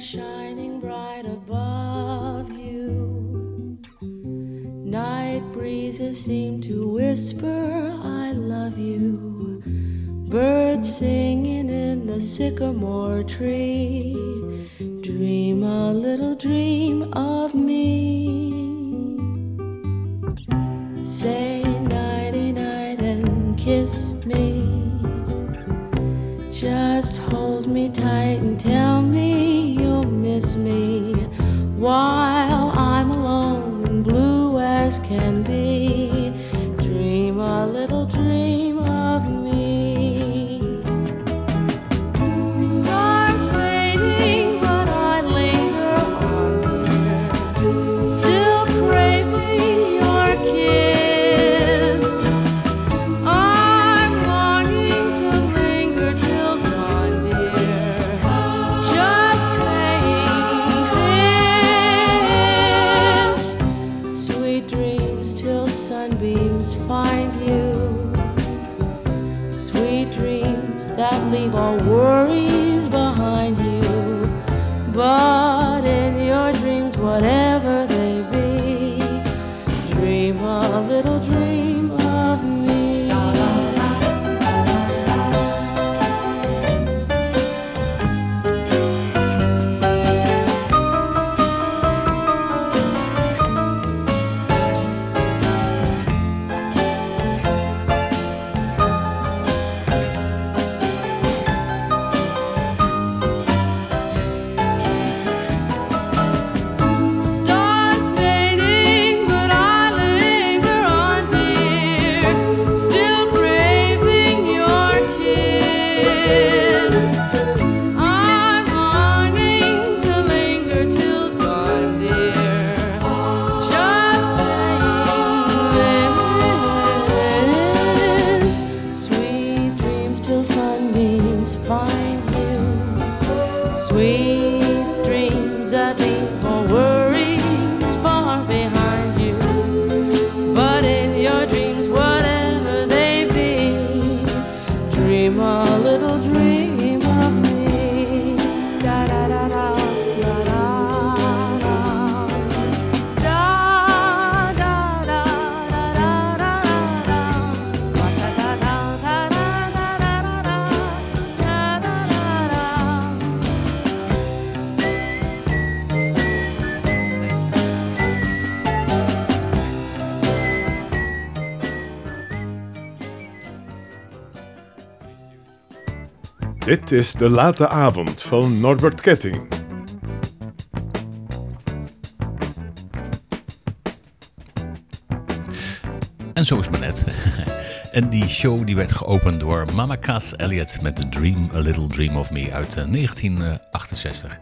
shining bright above you. Night breezes seem to whisper, I love you. Birds singing in the sycamore tree. Dream a little dream of Dit is de late avond van Norbert Ketting. En zo is het maar net. En die show die werd geopend door Mama Cass Elliot met The Dream, A Little Dream of Me uit eh, 1968.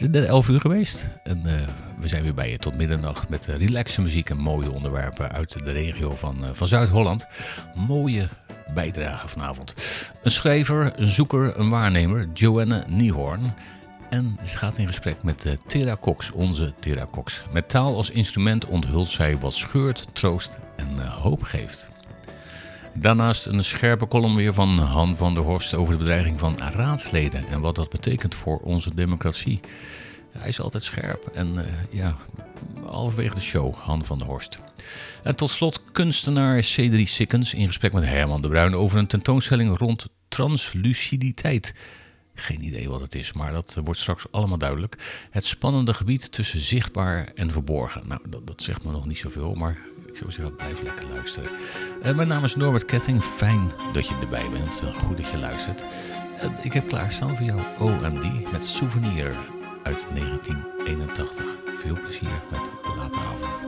Het is net 11 uur geweest en eh, we zijn weer bij je tot middernacht met uh, relaxe muziek en mooie onderwerpen uit de regio van, eh, van Zuid-Holland. Mooie bijdrage vanavond. Een schrijver, een zoeker, een waarnemer, Joanne Niehoorn. En ze gaat in gesprek met uh, Tera Cox, onze Tera Cox. Met taal als instrument onthult zij wat scheurt, troost en uh, hoop geeft. Daarnaast een scherpe column weer van Han van der Horst over de bedreiging van raadsleden en wat dat betekent voor onze democratie. Hij is altijd scherp en uh, ja, halverwege de show, Han van der Horst. En tot slot kunstenaar Cedric Sikkens in gesprek met Herman de Bruin over een tentoonstelling rond transluciditeit. Geen idee wat het is, maar dat wordt straks allemaal duidelijk. Het spannende gebied tussen zichtbaar en verborgen. Nou, dat, dat zegt me nog niet zoveel, maar ik zou zeggen, blijf lekker luisteren. Uh, mijn naam is Norbert Ketting. Fijn dat je erbij bent. Goed dat je luistert. Uh, ik heb klaarstaan voor jou OMD met Souvenir uit 1981. Veel plezier met de late avond.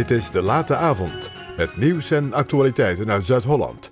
Dit is De Late Avond met nieuws en actualiteiten uit Zuid-Holland.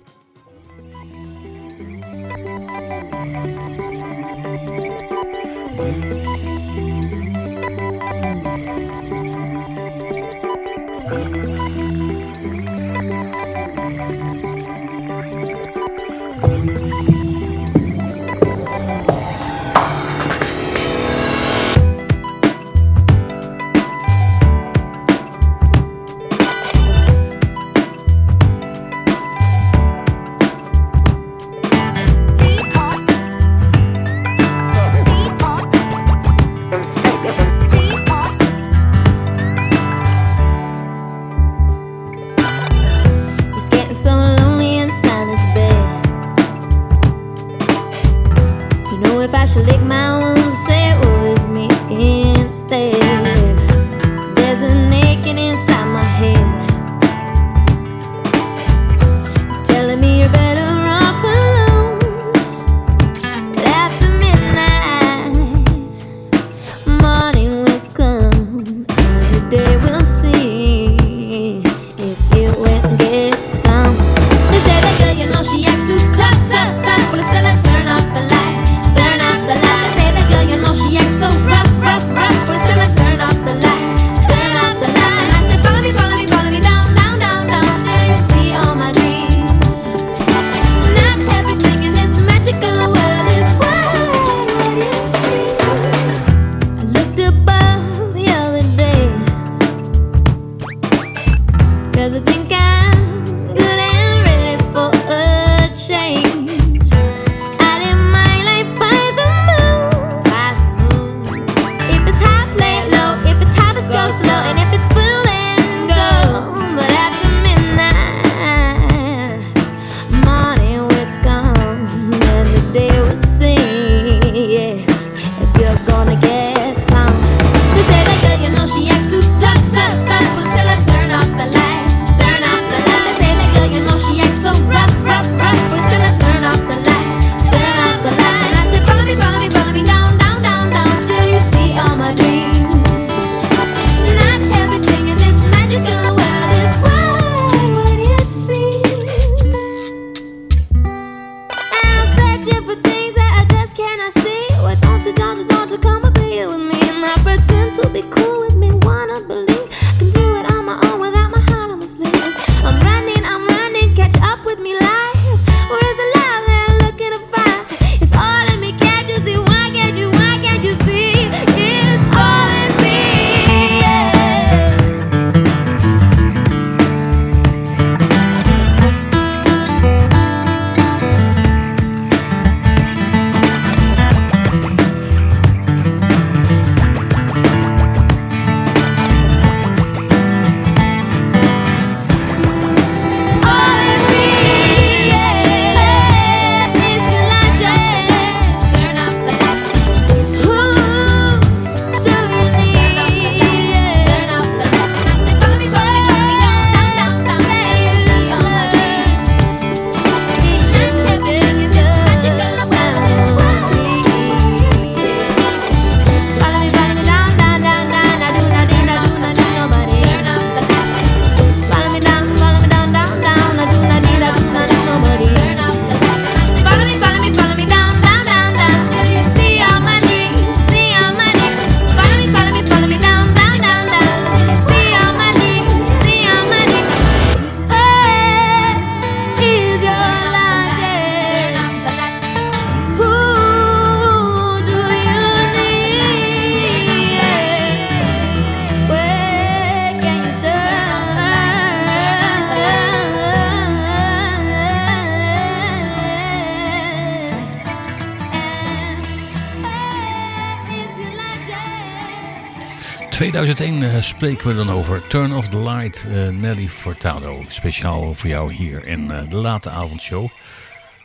Eh, spreken we dan over Turn of the Light, eh, Nelly Fortado. Speciaal voor jou hier in eh, de late avondshow.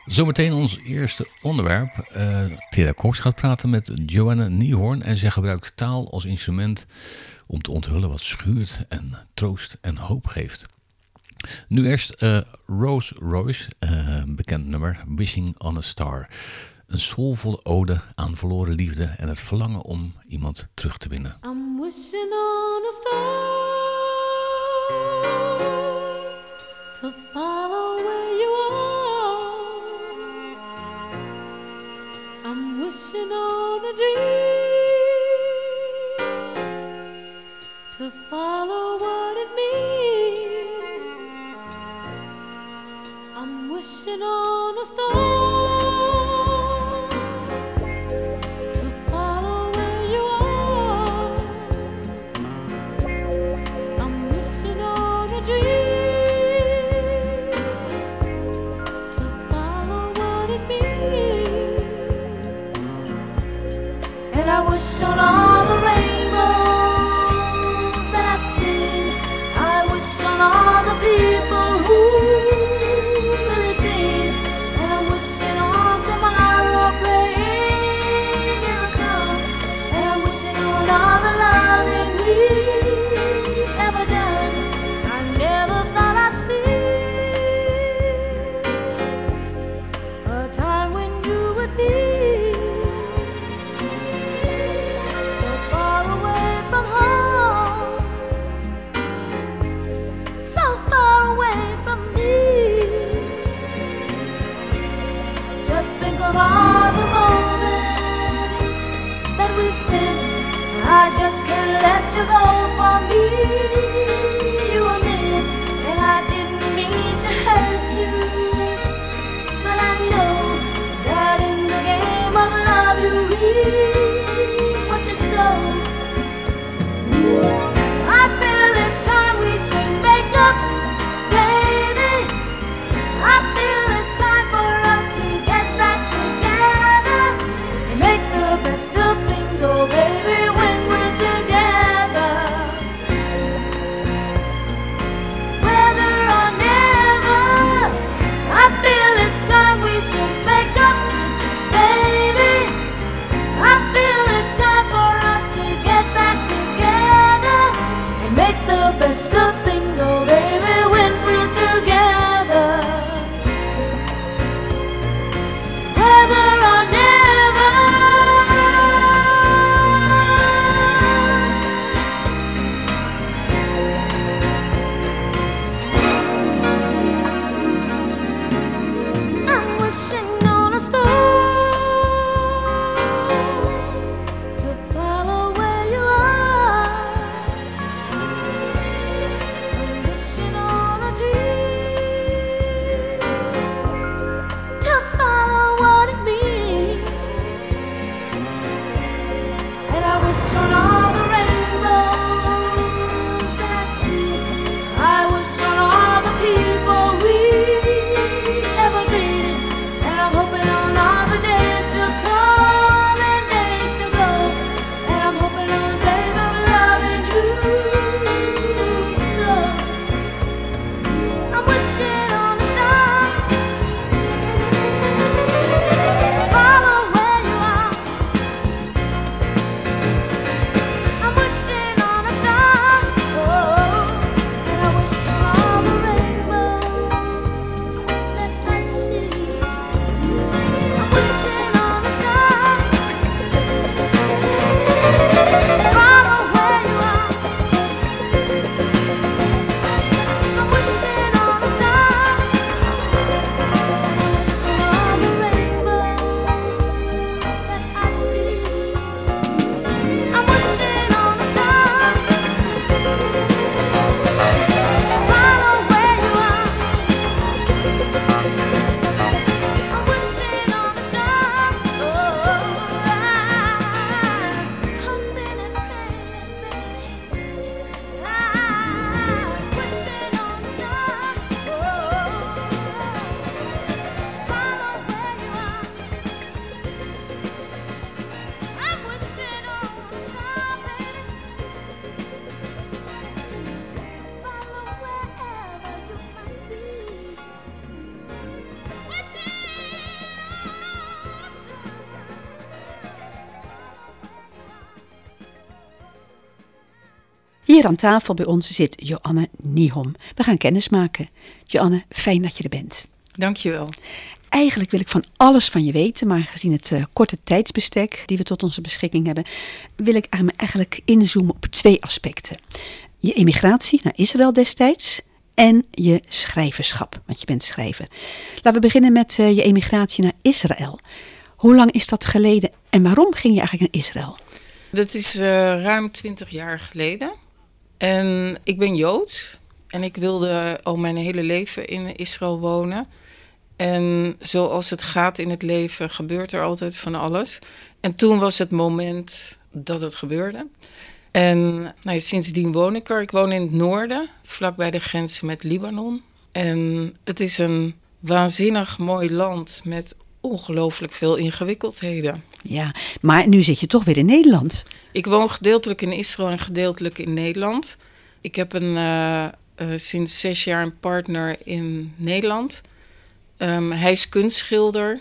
Zometeen ons eerste onderwerp. Uh, Tera gaat praten met Joanna Niehoorn. En zij gebruikt taal als instrument om te onthullen wat schuurt en troost en hoop geeft. Nu eerst Rose Royce, uh, bekend nummer, Wishing on a Star. Een soulvolle ode aan verloren liefde en het verlangen om iemand terug te winnen. I'm wishing on a star to follow where you are. I'm wishing on a dream to follow what it means. I'm wishing on a star. stop Aan tafel bij ons zit Joanne Nihom. We gaan kennis maken. Joanne, fijn dat je er bent. Dankjewel. Eigenlijk wil ik van alles van je weten, maar gezien het eh, korte tijdsbestek die we tot onze beschikking hebben, wil ik me eigenlijk inzoomen op twee aspecten. Je emigratie naar Israël destijds en je schrijverschap, want je bent schrijver. Laten we beginnen met eh, je emigratie naar Israël. Hoe lang is dat geleden en waarom ging je eigenlijk naar Israël? Dat is eh, ruim twintig jaar geleden. En ik ben Joods. En ik wilde al mijn hele leven in Israël wonen. En zoals het gaat in het leven, gebeurt er altijd van alles. En toen was het moment dat het gebeurde. En nou ja, sindsdien woon ik er. Ik woon in het noorden, vlakbij de grens met Libanon. En het is een waanzinnig mooi land met ongelooflijk veel ingewikkeldheden. Ja, maar nu zit je toch weer in Nederland. Ik woon gedeeltelijk in Israël en gedeeltelijk in Nederland. Ik heb een, eh, eh, sinds zes jaar een partner in Nederland. Ehm, hij is kunstschilder.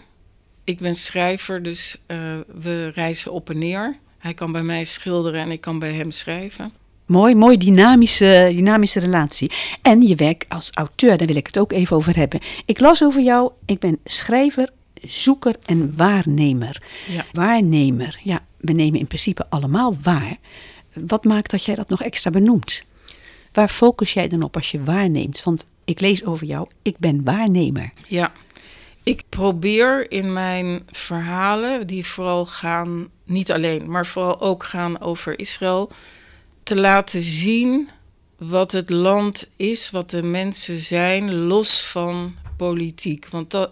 Ik ben schrijver, dus eh, we reizen op en neer. Hij kan bij mij schilderen en ik kan bij hem schrijven. Mooi, mooi dynamische, dynamische relatie. En je werk als auteur, daar wil ik het ook even over hebben. Ik las over jou, ik ben schrijver, zoeker en waarnemer. Ja. Waarnemer, ja, we nemen in principe allemaal waar. Wat maakt dat jij dat nog extra benoemt? Waar focus jij dan op als je waarneemt? Want ik lees over jou, ik ben waarnemer. Ja, ik probeer in mijn verhalen, die vooral gaan, niet alleen, maar vooral ook gaan over Israël, te laten zien wat het land is, wat de mensen zijn, los van politiek. Want dat,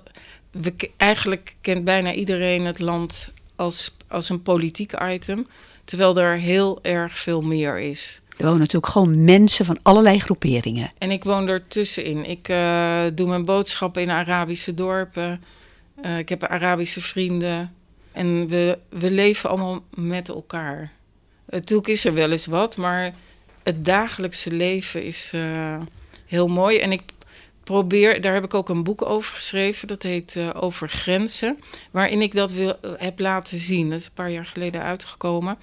we, eigenlijk kent bijna iedereen het land als, als een politiek item, terwijl er heel erg veel meer is. Er wonen natuurlijk gewoon mensen van allerlei groeperingen. En ik woon er tussenin. Ik eh, doe mijn boodschappen in Arabische dorpen. Eh, ik heb Arabische vrienden. En we, we leven allemaal met elkaar. Natuurlijk is er wel eens wat, maar het dagelijkse leven is eh, heel mooi. En ik probeer, daar heb ik ook een boek over geschreven, dat heet eh, Over Grenzen. Waarin ik dat wil, heb laten zien. Dat is een paar jaar geleden uitgekomen.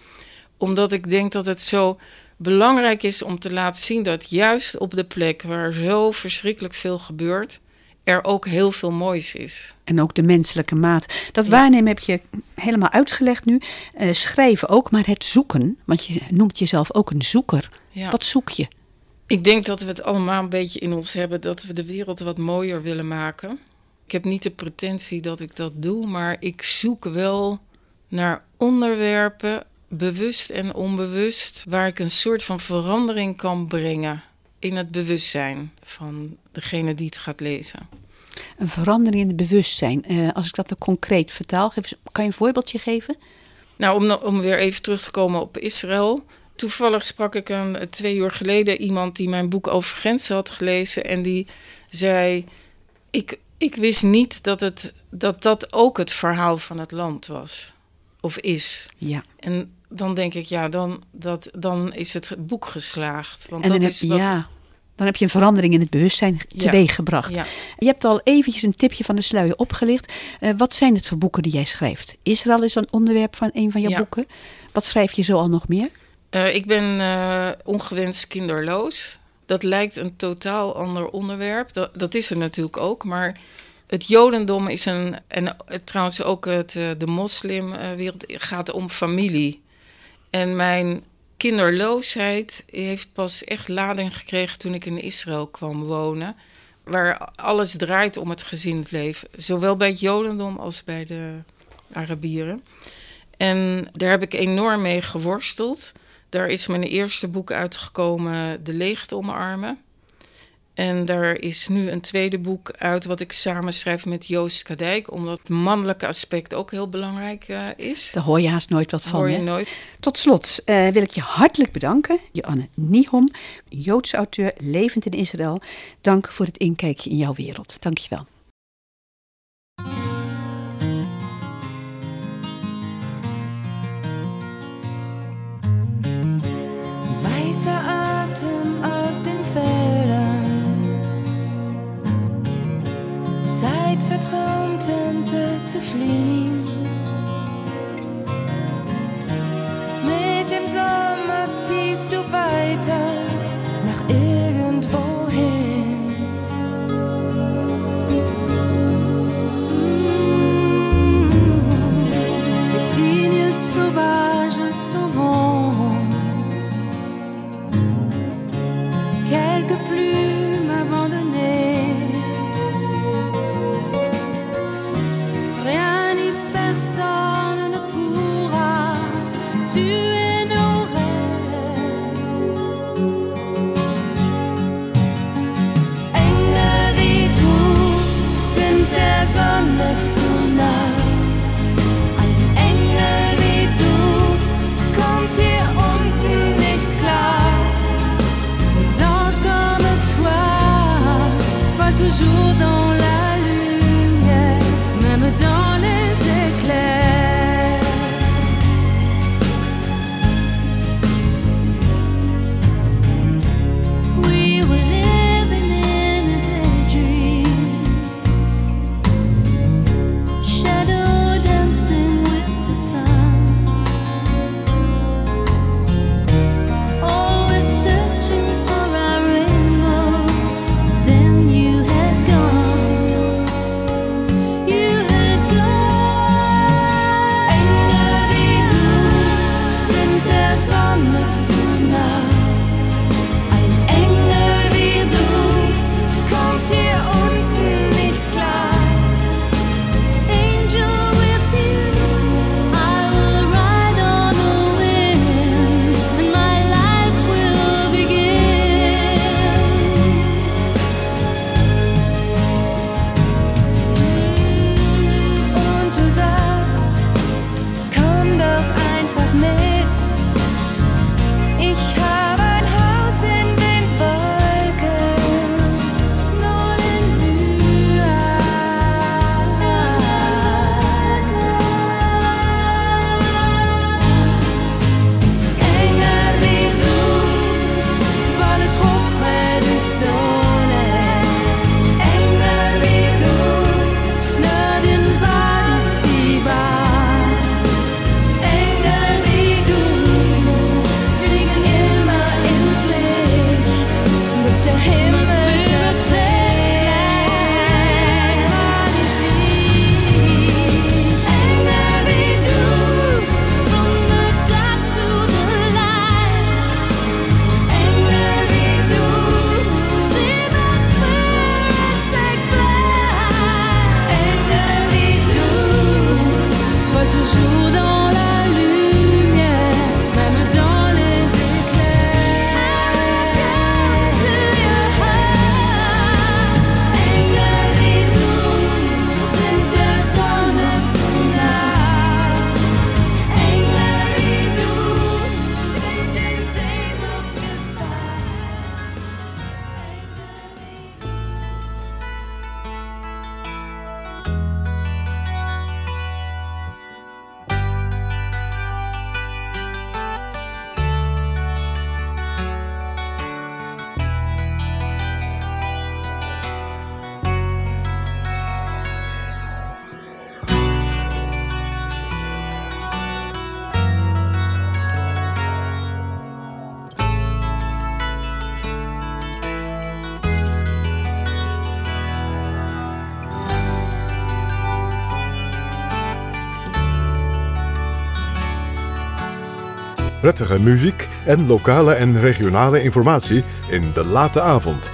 Omdat ik denk dat het zo belangrijk is om te laten zien dat juist op de plek waar zo verschrikkelijk veel gebeurt, er ook heel veel moois is. En ook de menselijke maat. Dat Ja. waarnemen heb je helemaal uitgelegd nu. Eh, schrijven ook, maar het zoeken. Want je noemt jezelf ook een zoeker. Ja. Wat zoek je? Ik denk dat we het allemaal een beetje in ons hebben dat we de wereld wat mooier willen maken. Ik heb niet de pretentie dat ik dat doe, maar ik zoek wel naar onderwerpen, bewust en onbewust, waar ik een soort van verandering kan brengen in het bewustzijn van degene die het gaat lezen. Een verandering in het bewustzijn. Eh, als ik dat dan concreet vertaal, kan je een voorbeeldje geven? Nou, om, om weer even terug te komen op Israël. Toevallig sprak ik een, twee uur geleden iemand die mijn boek over grenzen had gelezen. En die zei: Ik, ik wist niet dat, het, dat dat ook het verhaal van het land was. Of is. Ja. En dan denk ik, ja, dan, dat, dan is het boek geslaagd. Want En dat heb, is wat, ja, dan heb je een verandering in het bewustzijn Ja. teweeggebracht. Ja. Je hebt al eventjes een tipje van de sluier opgelicht. Eh, wat zijn het voor boeken die jij schrijft? Israël is een onderwerp van een van jouw Ja. boeken. Wat schrijf je zo al nog meer? Eh, ik ben eh, ongewenst kinderloos. Dat lijkt een totaal ander onderwerp. Dat, is er natuurlijk ook. Maar het Jodendom is een. En eh, trouwens ook het, de moslimwereld gaat om familie. En mijn kinderloosheid heeft pas echt lading gekregen toen ik in Israël kwam wonen. Waar alles draait om het gezinsleven. Zowel bij het Jodendom als bij de Arabieren. En daar heb ik enorm mee geworsteld. Daar is mijn eerste boek uitgekomen, De Leegte omarmen. En daar is nu een tweede boek uit wat ik samen schrijf met Joost Kadijk. Omdat het mannelijke aspect ook heel belangrijk eh, is. Daar hoor je haast nooit wat van. hoor je hè? nooit. Tot slot eh, wil ik je hartelijk bedanken, Joanne Nihom, Joodse auteur, levend in Israël. Dank voor het inkijkje in jouw wereld. Dank je wel. vertrauten Sätze fliehen. prettige muziek en lokale en regionale informatie in de late avond.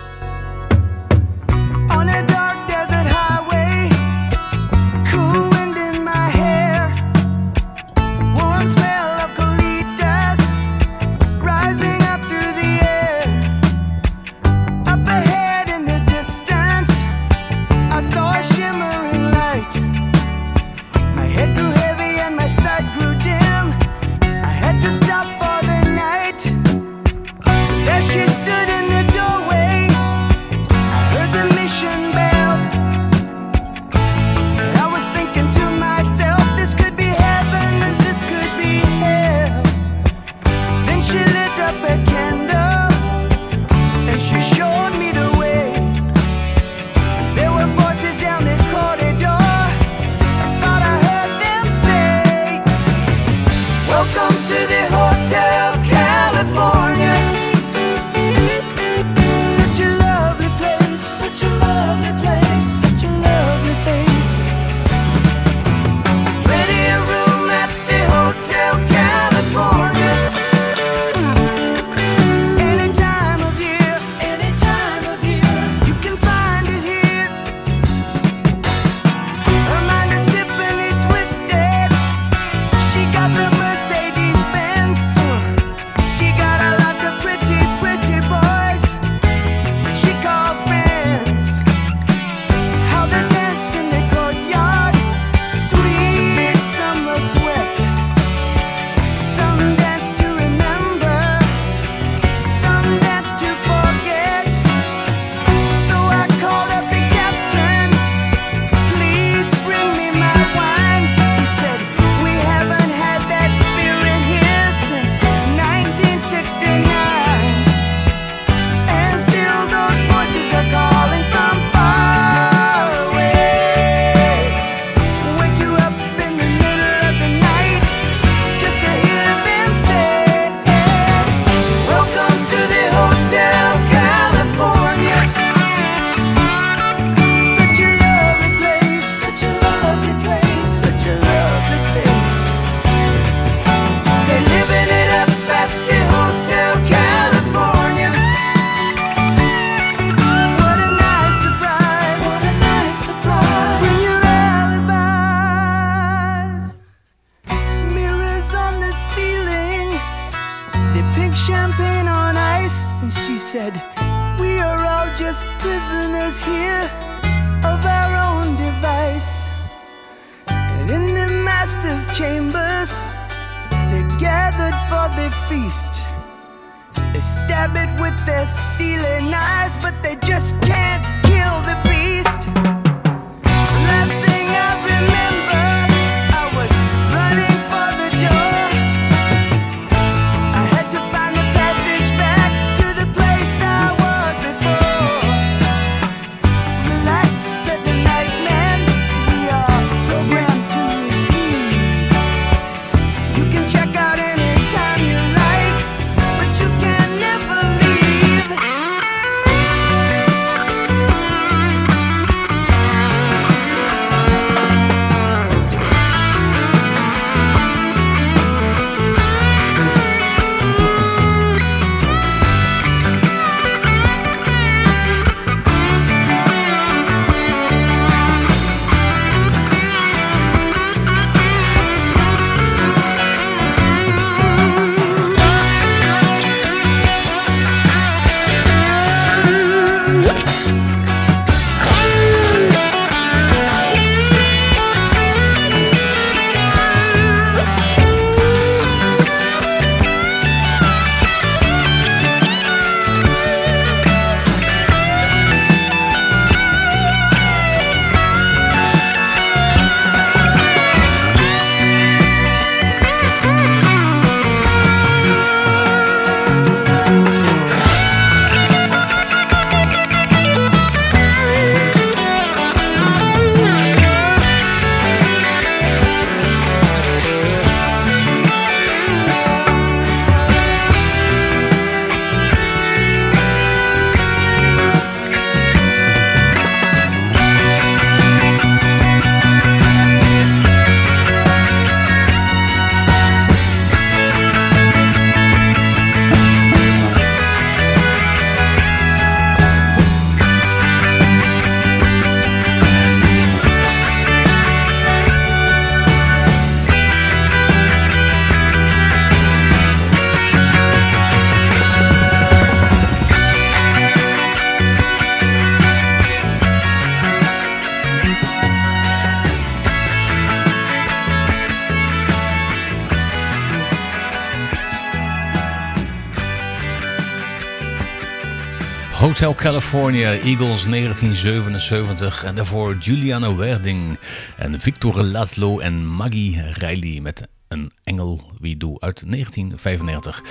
Hotel California, Eagles 1977. En daarvoor Juliana Werding en Victor Laszlo en Maggie Riley met Een Engel Wie Doe uit 1995.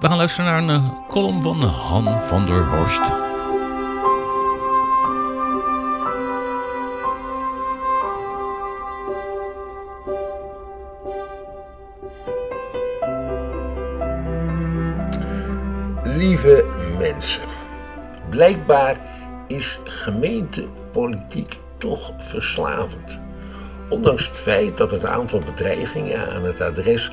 We gaan luisteren naar een eh, column van Han van der Horst. Lieve mensen, blijkbaar is gemeentepolitiek toch verslavend. Ondanks het feit dat het aantal bedreigingen aan het adres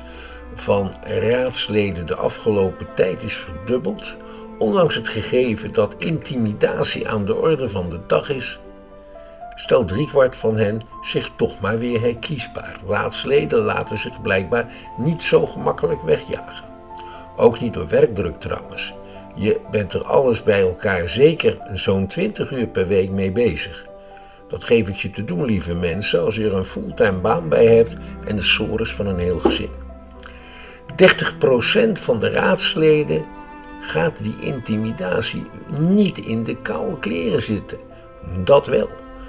van raadsleden de afgelopen tijd is verdubbeld, ondanks het gegeven dat intimidatie aan de orde van de dag is, stelt driekwart van hen zich toch maar weer herkiesbaar. Raadsleden laten zich blijkbaar niet zo gemakkelijk wegjagen. Ook niet door werkdruk trouwens. Je bent er alles bij elkaar zeker zo'n 20 uur per week mee bezig. Dat geef ik je te doen, lieve mensen, als je er een fulltime baan bij hebt en de sores van een heel gezin. 30% van de raadsleden gaat die intimidatie niet in de koude kleren zitten. Dat wel.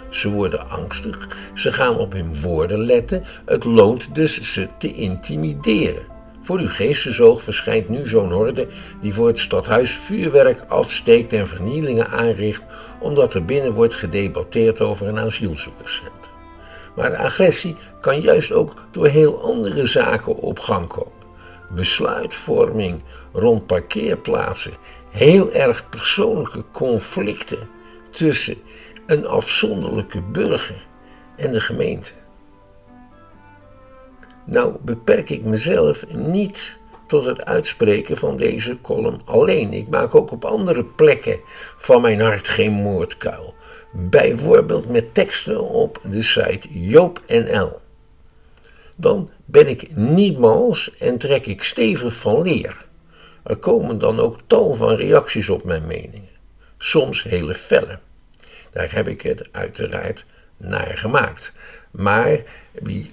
Ze worden angstig, ze gaan op hun woorden letten. Het loont dus ze te intimideren. Voor uw geestesoog verschijnt nu zo'n horde die voor het stadhuis vuurwerk afsteekt en vernielingen aanricht, omdat er binnen wordt gedebatteerd over een asielzoekerscentrum. Maar de agressie kan juist ook door heel andere zaken op gang komen. Besluitvorming rond parkeerplaatsen, heel erg persoonlijke conflicten tussen een afzonderlijke burger en de gemeente. Nou beperk ik mezelf niet tot het uitspreken van deze column alleen. Ik maak ook op andere plekken van mijn hart geen moordkuil. Bijvoorbeeld met teksten op de site JoopNL. Dan ben ik niet mals en trek ik stevig van leer. Er komen dan ook tal van reacties op mijn meningen. Soms hele felle. Daar heb ik het uiteraard naar gemaakt. Maar wie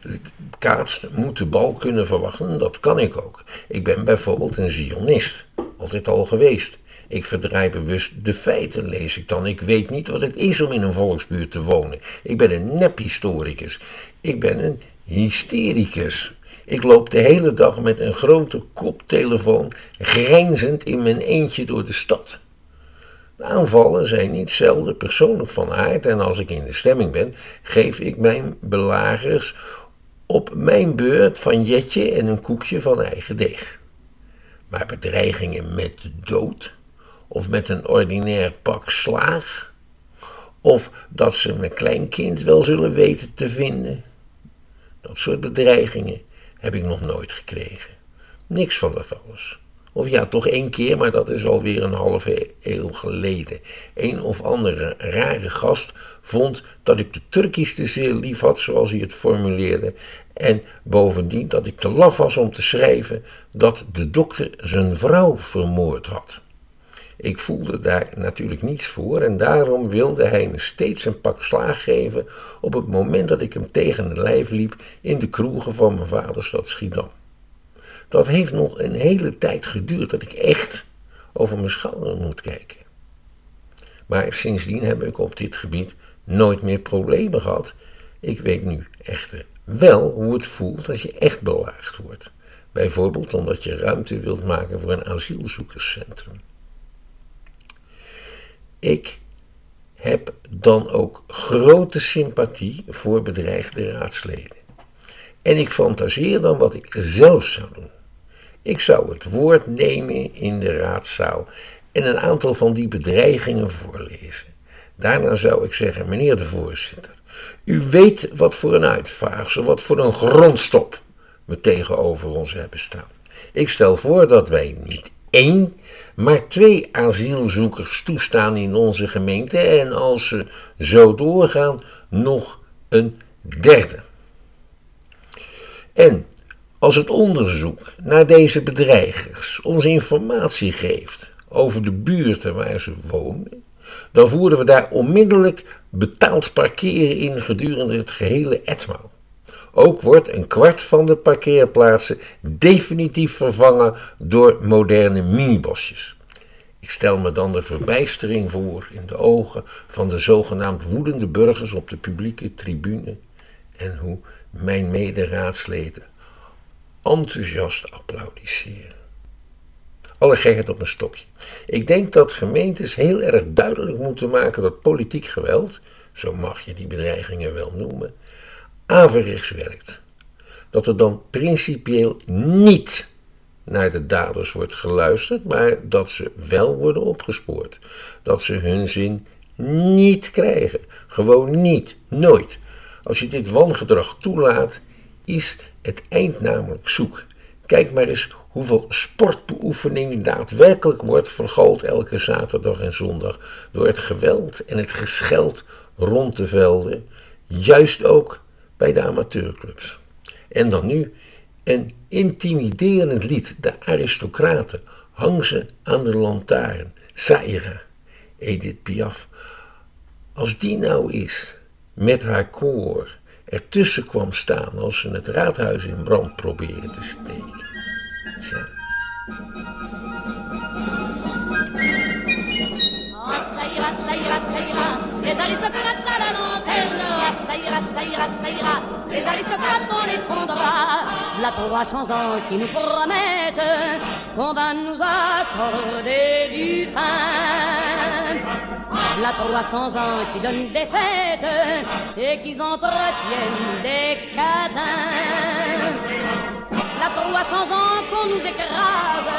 kaatst moet de bal kunnen verwachten, dat kan ik ook. Ik ben bijvoorbeeld een Zionist, altijd al geweest. Ik verdraai bewust de feiten, lees ik dan. Ik weet niet wat het is om in een volksbuurt te wonen. Ik ben een nephistoricus. Ik ben een hystericus. Ik loop de hele dag met een grote koptelefoon grijnzend in mijn eentje door de stad. Aanvallen zijn niet zelden persoonlijk van aard en als ik in de stemming ben, geef ik mijn belagers op mijn beurt van jetje en een koekje van eigen deeg. Maar bedreigingen met de dood, of met een ordinair pak slaag, of dat ze mijn kleinkind wel zullen weten te vinden, dat soort bedreigingen heb ik nog nooit gekregen. Niks van dat alles. Of ja, toch één keer, maar dat is alweer een halve eeuw geleden. Een of andere rare gast vond dat ik de Turkisch te zeer lief had, zoals hij het formuleerde. En bovendien dat ik te laf was om te schrijven dat de dokter zijn vrouw vermoord had. Ik voelde daar natuurlijk niets voor en daarom wilde hij me steeds een pak slaag geven op het moment dat ik hem tegen de lijf liep in de kroegen van mijn vaderstad Schiedam. Dat heeft nog een hele tijd geduurd dat ik echt over mijn schouder moet kijken. Maar sindsdien heb ik op dit gebied nooit meer problemen gehad. Ik weet nu echter wel hoe het voelt als je echt belaagd wordt. Bijvoorbeeld omdat je ruimte wilt maken voor een asielzoekerscentrum. Ik heb dan ook grote sympathie voor bedreigde raadsleden. En ik fantaseer dan wat ik zelf zou doen. Ik zou het woord nemen in de raadzaal en een aantal van die bedreigingen voorlezen. Daarna zou ik zeggen, meneer de voorzitter, u weet wat voor een uitvaagsel, wat voor een grondstop we tegenover ons hebben staan. Ik stel voor dat wij niet één, maar twee asielzoekers toestaan in onze gemeente en als ze zo doorgaan, nog een derde. En als het onderzoek naar deze bedreigers ons informatie geeft over de buurten waar ze wonen, dan voeren we daar onmiddellijk betaald parkeren in gedurende het gehele etmaal. Ook wordt een kwart van de parkeerplaatsen definitief vervangen door moderne minibosjes. Ik stel me dan de verbijstering voor in de ogen van de zogenaamd woedende burgers op de publieke tribune en hoe mijn mederaadsleden enthousiast applaudisseren. Alle gekheid op een stokje. Ik denk dat gemeentes heel erg duidelijk moeten maken dat politiek geweld, zo mag je die bedreigingen wel noemen, averechts werkt. Dat er dan principieel niet naar de daders wordt geluisterd, maar dat ze wel worden opgespoord. Dat ze hun zin niet krijgen. Gewoon niet. Nooit. Als je dit wangedrag toelaat, is het eind namelijk zoek. Kijk maar eens hoeveel sportbeoefening daadwerkelijk wordt vergoold elke zaterdag en zondag door het geweld en het gescheld rond de velden, juist ook bij de amateurclubs. En dan nu een intimiderend lied, de aristocraten, hang ze aan de lantaarn, Saira, Edith Piaf. Als die nou is, met haar koor, ertussen kwam staan als ze het raadhuis in brand probeerde te steken. Tja. Les aristocrates à la lanterne. Ça ira, ça ira, ça ira. Les aristocrates, on les prendra. La 300 ans qui nous promettent qu'on va nous accorder du pain. La 300 ans qui donnent des fêtes et qui entretiennent des cadins. La 300 ans qu'on nous écrase,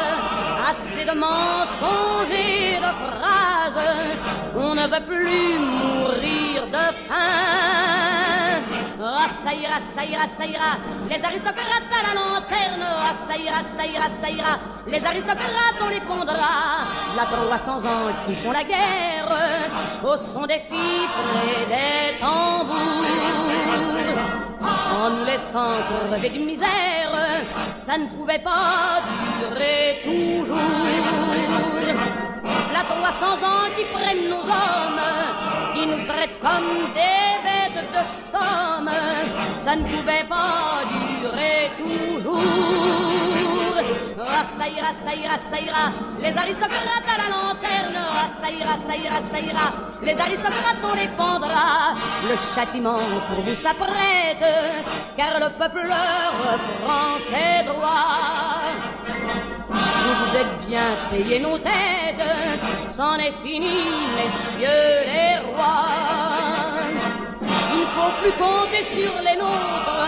assez de mensonges et de phrases, on ne veut plus mourir de faim. Ah, ça ira, ça ira, ça ira, les aristocrates à la lanterne. Ah, ça ira, ça ira, les aristocrates on les pondra. La 300 ans qui font la guerre, au son des fifres et des tambours en nous laissant crever de misère, ça ne pouvait pas durer toujours. À 300 ans qui prennent nos hommes, qui nous traitent comme des bêtes de somme. Ça ne pouvait pas durer toujours. Ça ira, ça ira, ça ira, les aristocrates à la lanterne. Ça ira, ça ira, ça ira, les aristocrates on les pendra. Le châtiment pour vous s'apprête, car le peuple reprend ses droits. Vous vous êtes bien payé nos têtes, c'en est fini, messieurs les rois. Il ne faut plus compter sur les nôtres,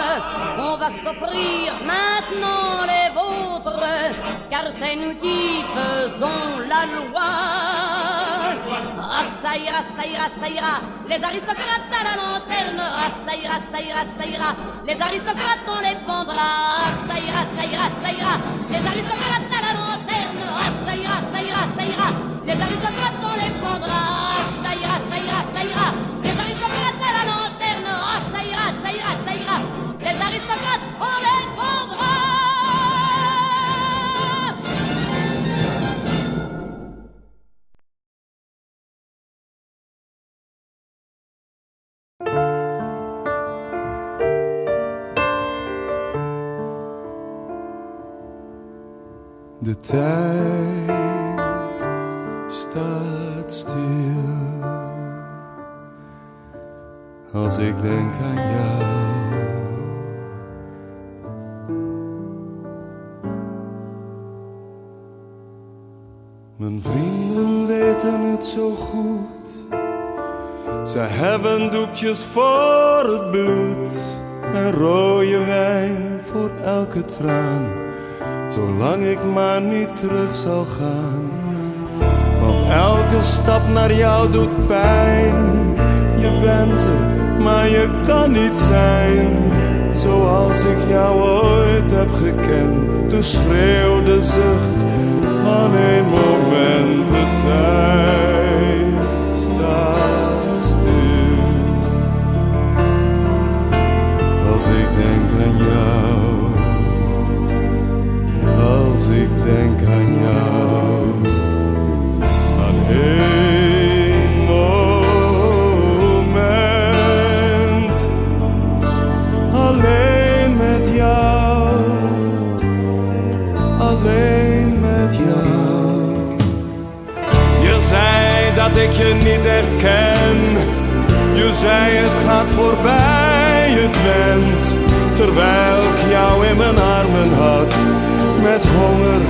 on va s'offrir maintenant les vôtres, car c'est nous qui faisons la loi. Ça ira, ça ira, ça ira, les aristocrates à la lanterne. Ça ira, ça ira, ça ira, les aristocrates on les pendra. Ça ira, ça ira, ça ira, les aristocrates lanterne. Ah, ça ira, ça ira, ça ira, les aristocrates on les. Ah, ça ira, ça ira, ça ira, les aristocrates à la lanterne. Ah, ça ira, ça ira, ça ira, les aristocrates on les pendra. De tijd staat stil als ik denk aan jou. Mijn vrienden weten het zo goed. Zij hebben doekjes voor het bloed en rode wijn voor elke traan zolang ik maar niet terug zal gaan. Want elke stap naar jou doet pijn. Je bent er, maar je kan niet zijn. Zoals ik jou ooit heb gekend. De schreeuw, de zucht van een moment. De tijd ik denk aan jou. Aan één moment, alleen met jou, alleen met jou. Je zei dat ik je niet echt ken. Je zei het gaat voorbij, het went. Terwijl ik jou in mijn armen had. Met honger,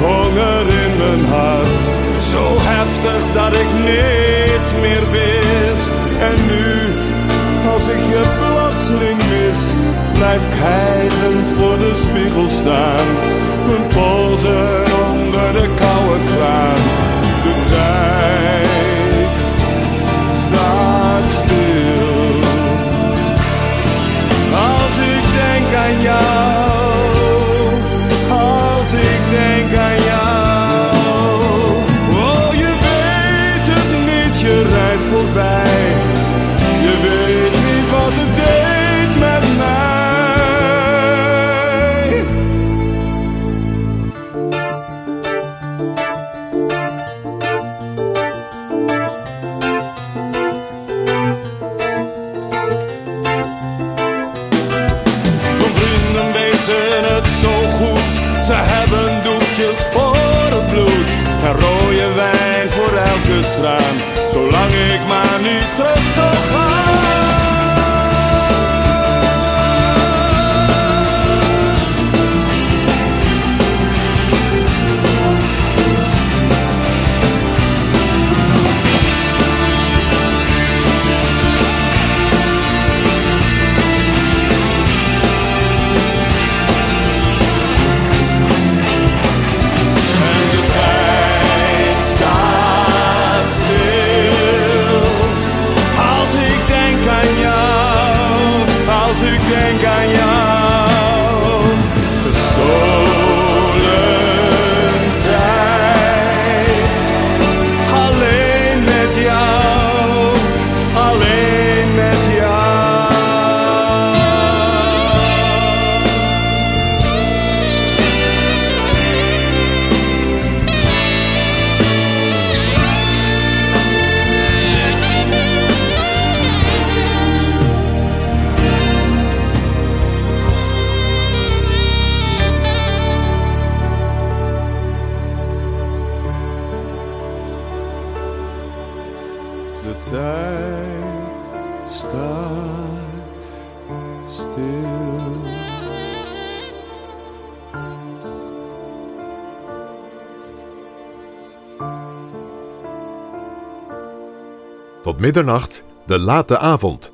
honger in mijn hart. Zo heftig dat ik niets meer wist. En nu, als ik je plotseling mis, blijf ik hijgend voor de spiegel staan. Mijn polsen onder de koude kraan. De tijd tijd staat stil. Tot middernacht, de late avond.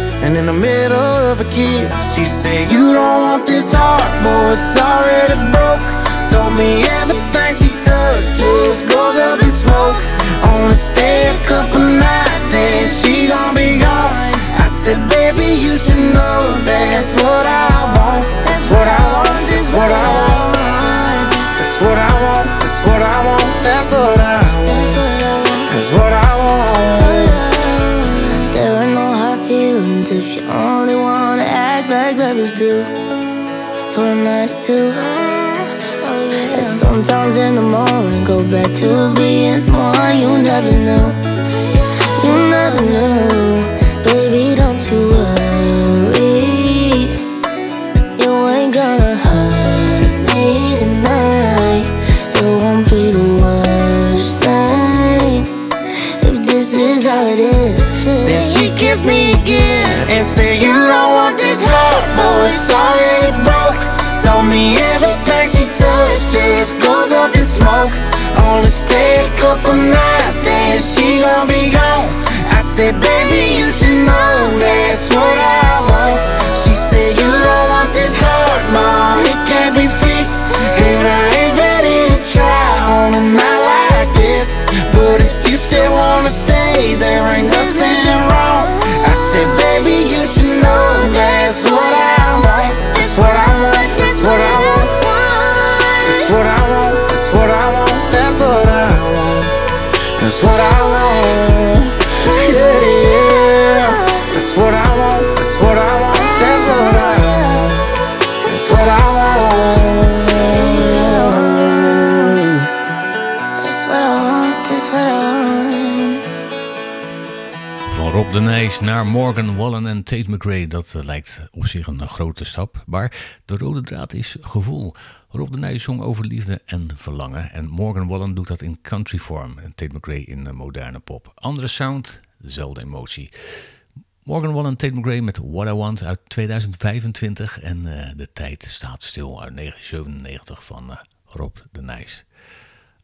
and in the middle of a kiss, she said, You don't want this heart, boy, it's already broke. Told me everything she touched just goes up in smoke. Only stay a couple nights, then she gon' be gone. Someone you naar Morgan Wallen en Tate McRae. Dat eh, lijkt op zich een grote stap. Maar de rode draad is gevoel. Rob de Nijs zong over liefde en verlangen. En Morgan Wallen doet dat in country vorm. En Tate McRae in eh, moderne pop. Andere sound, dezelfde emotie. Morgan Wallen en Tate McRae met What I Want uit 2025. En eh, de tijd staat stil uit 1997 van Rob de Nijs.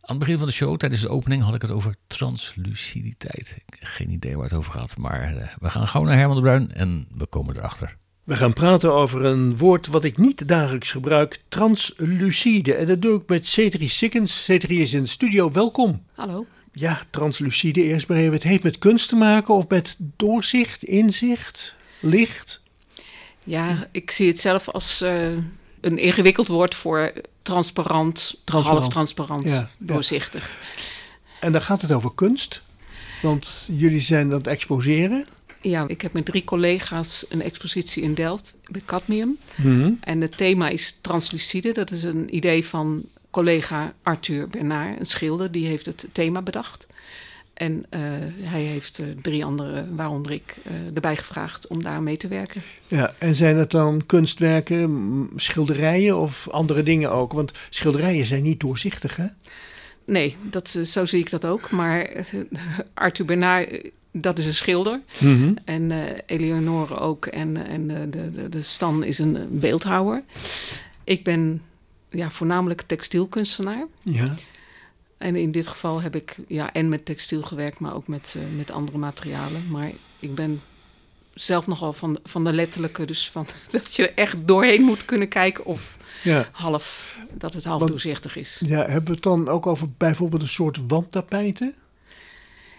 Aan het begin van de show, tijdens de opening, had ik het over transluciditeit. Ik heb geen idee waar het over gaat, maar eh, we gaan gauw naar Herman de Bruin en we komen erachter. We gaan praten over een woord wat ik niet dagelijks gebruik, translucide. En dat doe ik met C3 Sikkens. C3 is in de studio, welkom. Hallo. Ja, translucide, eerst maar even. Het heeft met kunst te maken of met doorzicht, inzicht, licht? Ja, ik zie het zelf als eh, een ingewikkeld woord voor transparant, Transparant. half transparant, Ja, doorzichtig. En dan gaat het over kunst, want jullie zijn aan het exposeren. Ja, ik heb met drie collega's een expositie in Delft bij Cadmium. Mhm. En het thema is translucide. Dat is een idee van collega Arthur Bernard, een schilder. Die heeft het thema bedacht. En eh, hij heeft eh, drie anderen, waaronder ik, eh, erbij gevraagd om daar mee te werken. Ja, en zijn het dan kunstwerken, schilderijen of andere dingen ook? Want schilderijen zijn niet doorzichtig, hè? Nee, dat, zo zie ik dat ook. Maar Arthur Bernard, dat is een schilder. Mhm. En Eleonore ook. En, en de, de, de Stan is een beeldhouwer. Ik ben ja, voornamelijk textielkunstenaar. Ja. En in dit geval heb ik ja, en met textiel gewerkt, maar ook met, eh, met andere materialen. Maar ik ben zelf nogal van, van de letterlijke, dus van dat je er echt doorheen moet kunnen kijken of Ja. half, dat het half Want- doorzichtig is. Ja, hebben we het dan ook over bijvoorbeeld een soort wandtapijten?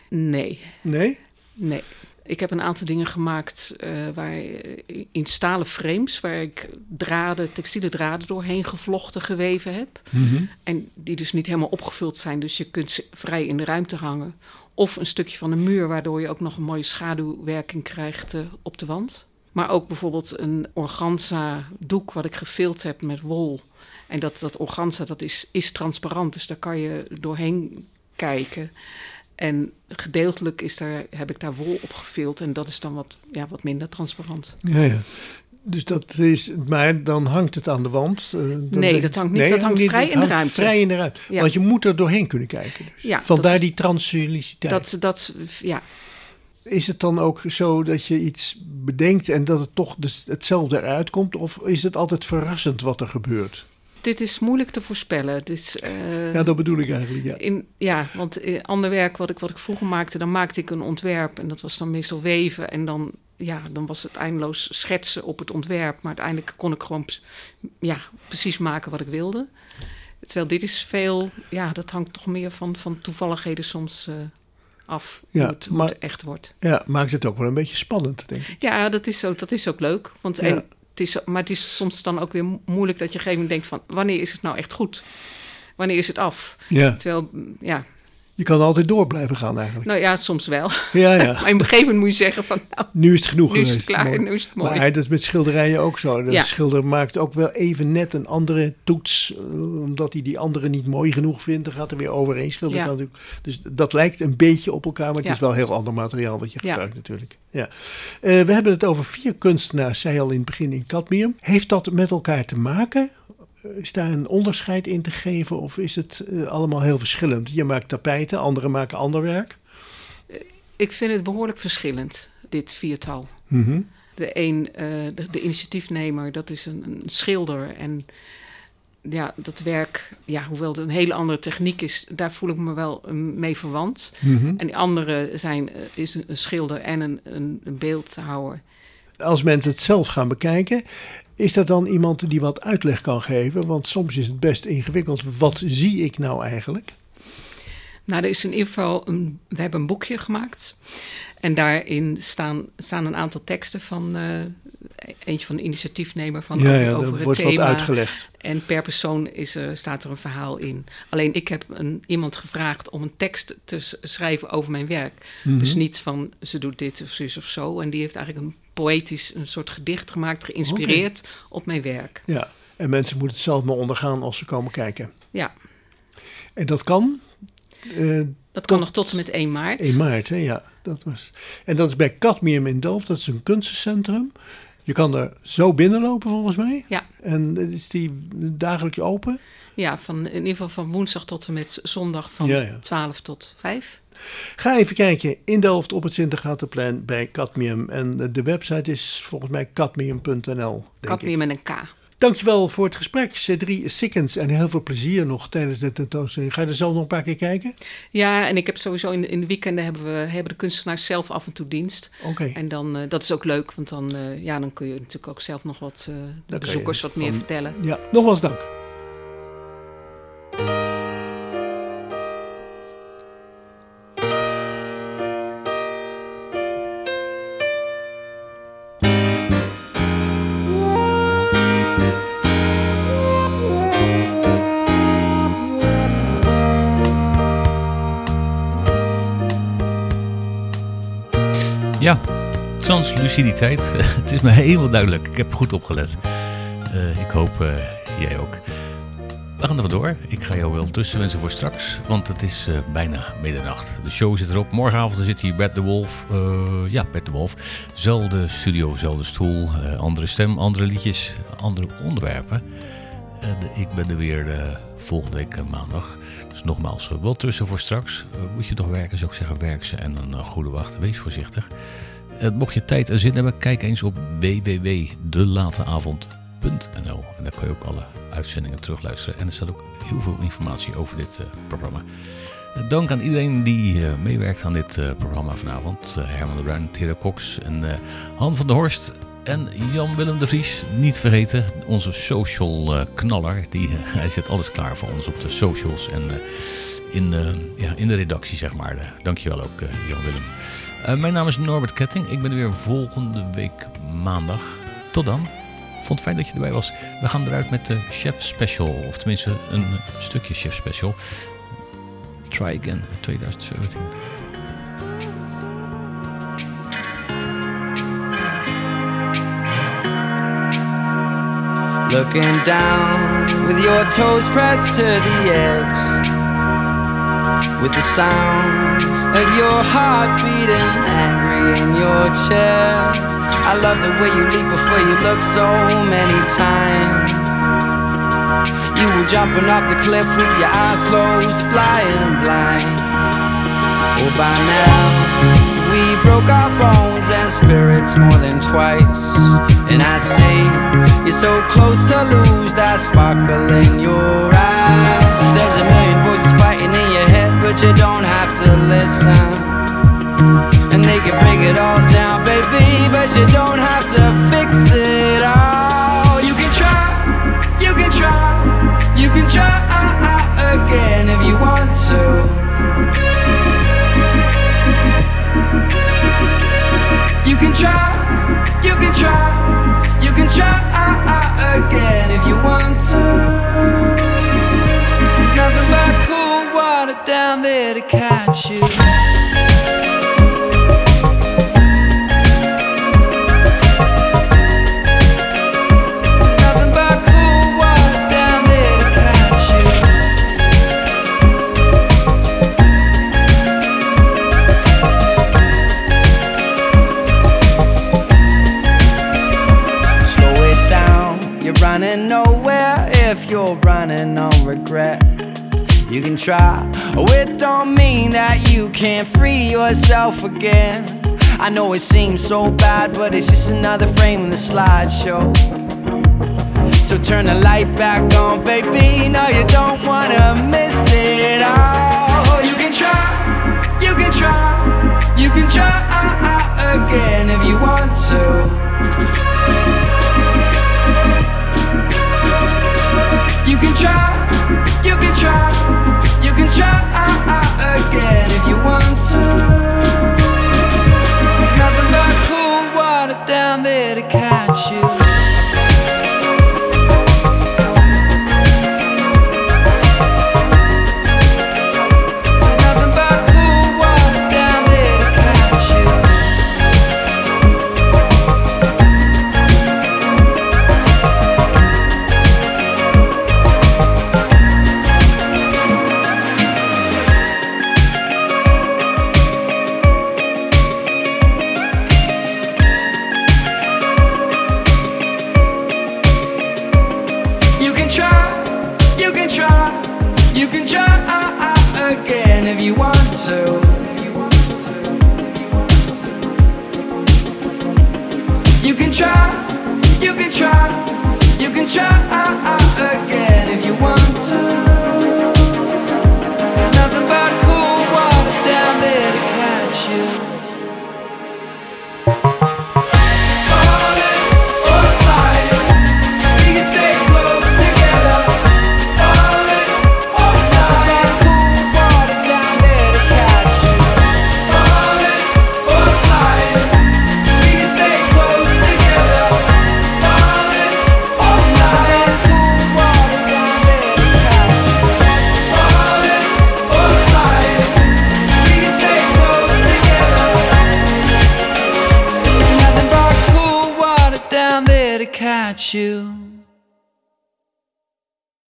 Nee. Nee? Nee. Ik heb een aantal dingen gemaakt eh, waar, eh, in stalen frames, waar ik draden, textiele draden doorheen gevlochten geweven heb. Mhm. En die dus niet helemaal opgevuld zijn, dus je kunt ze vrij in de ruimte hangen. Of een stukje van de muur, waardoor je ook nog een mooie schaduwwerking krijgt eh, op de wand. Maar ook bijvoorbeeld een organza doek wat ik gevild heb met wol. En dat, dat organza dat is, is transparant, dus daar kan je doorheen kijken. En gedeeltelijk is daar, heb ik daar wol op gevild en dat is dan wat, ja, wat minder transparant. Ja, ja. Dus dat is, maar dan hangt het aan de wand. eh, Nee, denk- dat hangt niet. Dat hangt vrij in de ruimte. Vrij in de ruimte. Ja. Want je moet er doorheen kunnen kijken. Dus. Ja, Vandaar dat die transsoliciteit. Dat, dat, ja, Is het dan ook zo dat je iets bedenkt en dat het toch dus hetzelfde eruit komt? Of is het altijd verrassend wat er gebeurt? Dit is moeilijk te voorspellen. Dus, eh, Ja, dat bedoel ik eigenlijk, ja. In, ja, want in ander werk wat ik, wat ik vroeger maakte, dan maakte ik een ontwerp. En dat was dan meestal weven. En dan, ja, dan was het eindeloos schetsen op het ontwerp. Maar uiteindelijk kon ik gewoon ja, precies maken wat ik wilde. Terwijl dit is veel, ja, dat hangt toch meer van, van toevalligheden soms eh, af. Ja, hoe, het, hoe maar- het echt wordt. Ja, maakt het ook wel een beetje spannend, denk ik. Ja, dat is, ook, dat is ook leuk. Want, Ja. en het is, maar het is soms dan ook weer mo- moeilijk dat je op een gegeven moment denkt van... wanneer is het nou echt goed? Wanneer is het af? Ja. Terwijl, ja, Je kan altijd door blijven gaan eigenlijk. nou ja, soms wel. Ja, ja. maar in een gegeven moment moet je zeggen van... Nou, Nu is het genoeg nu is het klaar, Mooi. nu is het mooi. Maar dat is met schilderijen ook zo. De Ja. schilder maakt ook wel even net een andere toets. eh, omdat hij die andere niet mooi genoeg vindt. Dan gaat er weer overheen schilderen. Ja. Dus dat lijkt een beetje op elkaar. Maar het Ja. is wel heel ander materiaal wat je gebruikt natuurlijk. Ja. Eh, we hebben het over vier kunstenaars, zei al in het begin in Cadmium. Heeft dat met elkaar te maken? Eh, Is daar een onderscheid in te geven? Of is het eh, allemaal heel verschillend? Je maakt tapijten, anderen maken ander werk. Ik vind het behoorlijk verschillend, dit viertal. Mhm. De een, eh, de, de initiatiefnemer, dat is een, een schilder. En ja, dat werk, ja, hoewel het een hele andere techniek is, daar voel ik me wel eh, mee verwant. Mhm. En die andere zijn, eh, is een, een schilder en een, een, een beeldhouwer. als mensen het zelf gaan bekijken, is er dan iemand die wat uitleg kan geven? Want soms is het best ingewikkeld. Wat zie ik nou eigenlijk? Nou, er is in ieder geval een, we hebben een boekje gemaakt. En daarin staan, staan een aantal teksten van eh, eentje van de initiatiefnemer van Ja, over, ja, over er het wordt wat thema. uitgelegd. En per persoon is er, staat er een verhaal in. Alleen ik heb een, iemand gevraagd om een tekst te schrijven over mijn werk. Mhm. Dus niet van ze doet dit of zus of zo. En die heeft eigenlijk een poëtisch, een soort gedicht gemaakt, geïnspireerd op mijn werk. Ja, en mensen moeten het zelf maar ondergaan als ze komen kijken. Ja, En dat kan? Eh, dat kan nog tot en met 1 maart. 1 maart, hè? ja. Dat was. En dat is bij Cadmium in Delft, dat is een kunstencentrum. Je kan er zo binnenlopen volgens mij. Ja. En is die dagelijks open? Ja, van, in ieder geval van woensdag tot en met zondag van Ja, ja. 12 tot 5. Ga even kijken in Delft op het Sintergatenplein bij Cadmium. En de website is volgens mij cadmium.nl. Cadmium met een K. Dankjewel voor het gesprek, C3 Sikkens. En heel veel plezier nog tijdens de tentoonstelling. Ga je er zelf nog een paar keer kijken? Ja, en ik heb sowieso in, in de weekenden hebben, we, hebben de kunstenaars zelf af en toe dienst. Oké. En dan, eh, dat is ook leuk, want dan, eh, ja, dan kun je natuurlijk ook zelf nog wat eh, de bezoekers wat meer vertellen. Ja, nogmaals dank. Transluciditeit. Het is me helemaal duidelijk. Ik heb goed opgelet. Eh, ik hoop eh, jij ook. We gaan er vandoor. Ik ga jou wel tussen wensen voor straks, want het is eh, bijna middernacht. De show zit erop. Morgenavond zit hier Bert de Wolf. Ja, Bert de Wolf. Zelfde studio, zelfde stoel. andere stem, andere liedjes, andere onderwerpen. De- ik ben er weer volgende week maandag. Dus nogmaals, wel tussen voor straks. Moet je nog werken, zou ik zeggen, werk ze en een goede wacht. Wees voorzichtig. Eh, mocht je tijd en zin hebben, kijk eens op www.delateavond.nl. En daar kan je ook alle uitzendingen terugluisteren. En er staat ook heel veel informatie over dit eh, programma. Eh, Dank aan iedereen die meewerkt aan dit programma vanavond. Herman de Bruin, Tera Cox en Han van der Horst. En Jan-Willem de Vries, niet vergeten, onze social knaller. Die, hij zet alles klaar voor ons op de socials en in, ja, in de redactie, zeg maar. Dankjewel ook, Jan-Willem. Eh, mijn naam is Norbert Ketting. Ik ben er weer volgende week maandag. Tot dan. Vond het fijn dat je erbij was. We gaan eruit met de Chef Special. Of tenminste een stukje Chef Special. Try Again 2017. Looking down with your toes pressed to the edge. With the sound of your heart beating angry in your chest. I love the way you leap before you look so many times. You were jumping off the cliff with your eyes closed, flying blind. Oh, by now. We broke our bones and spirits more than twice. And I say, you're so close to lose that sparkle in your eyes. There's a million voices fighting in but you don't have to listen. And they can break it all down, baby, but you don't have to fix it down, you're running nowhere if you're running on regret. You can try, it don't mean that you can't free yourself again. I know it seems so bad, but it's just another frame in the slideshow. So turn the light back on, baby. No, you don't wanna miss it all. You can try, you can try, you can try again if you want to.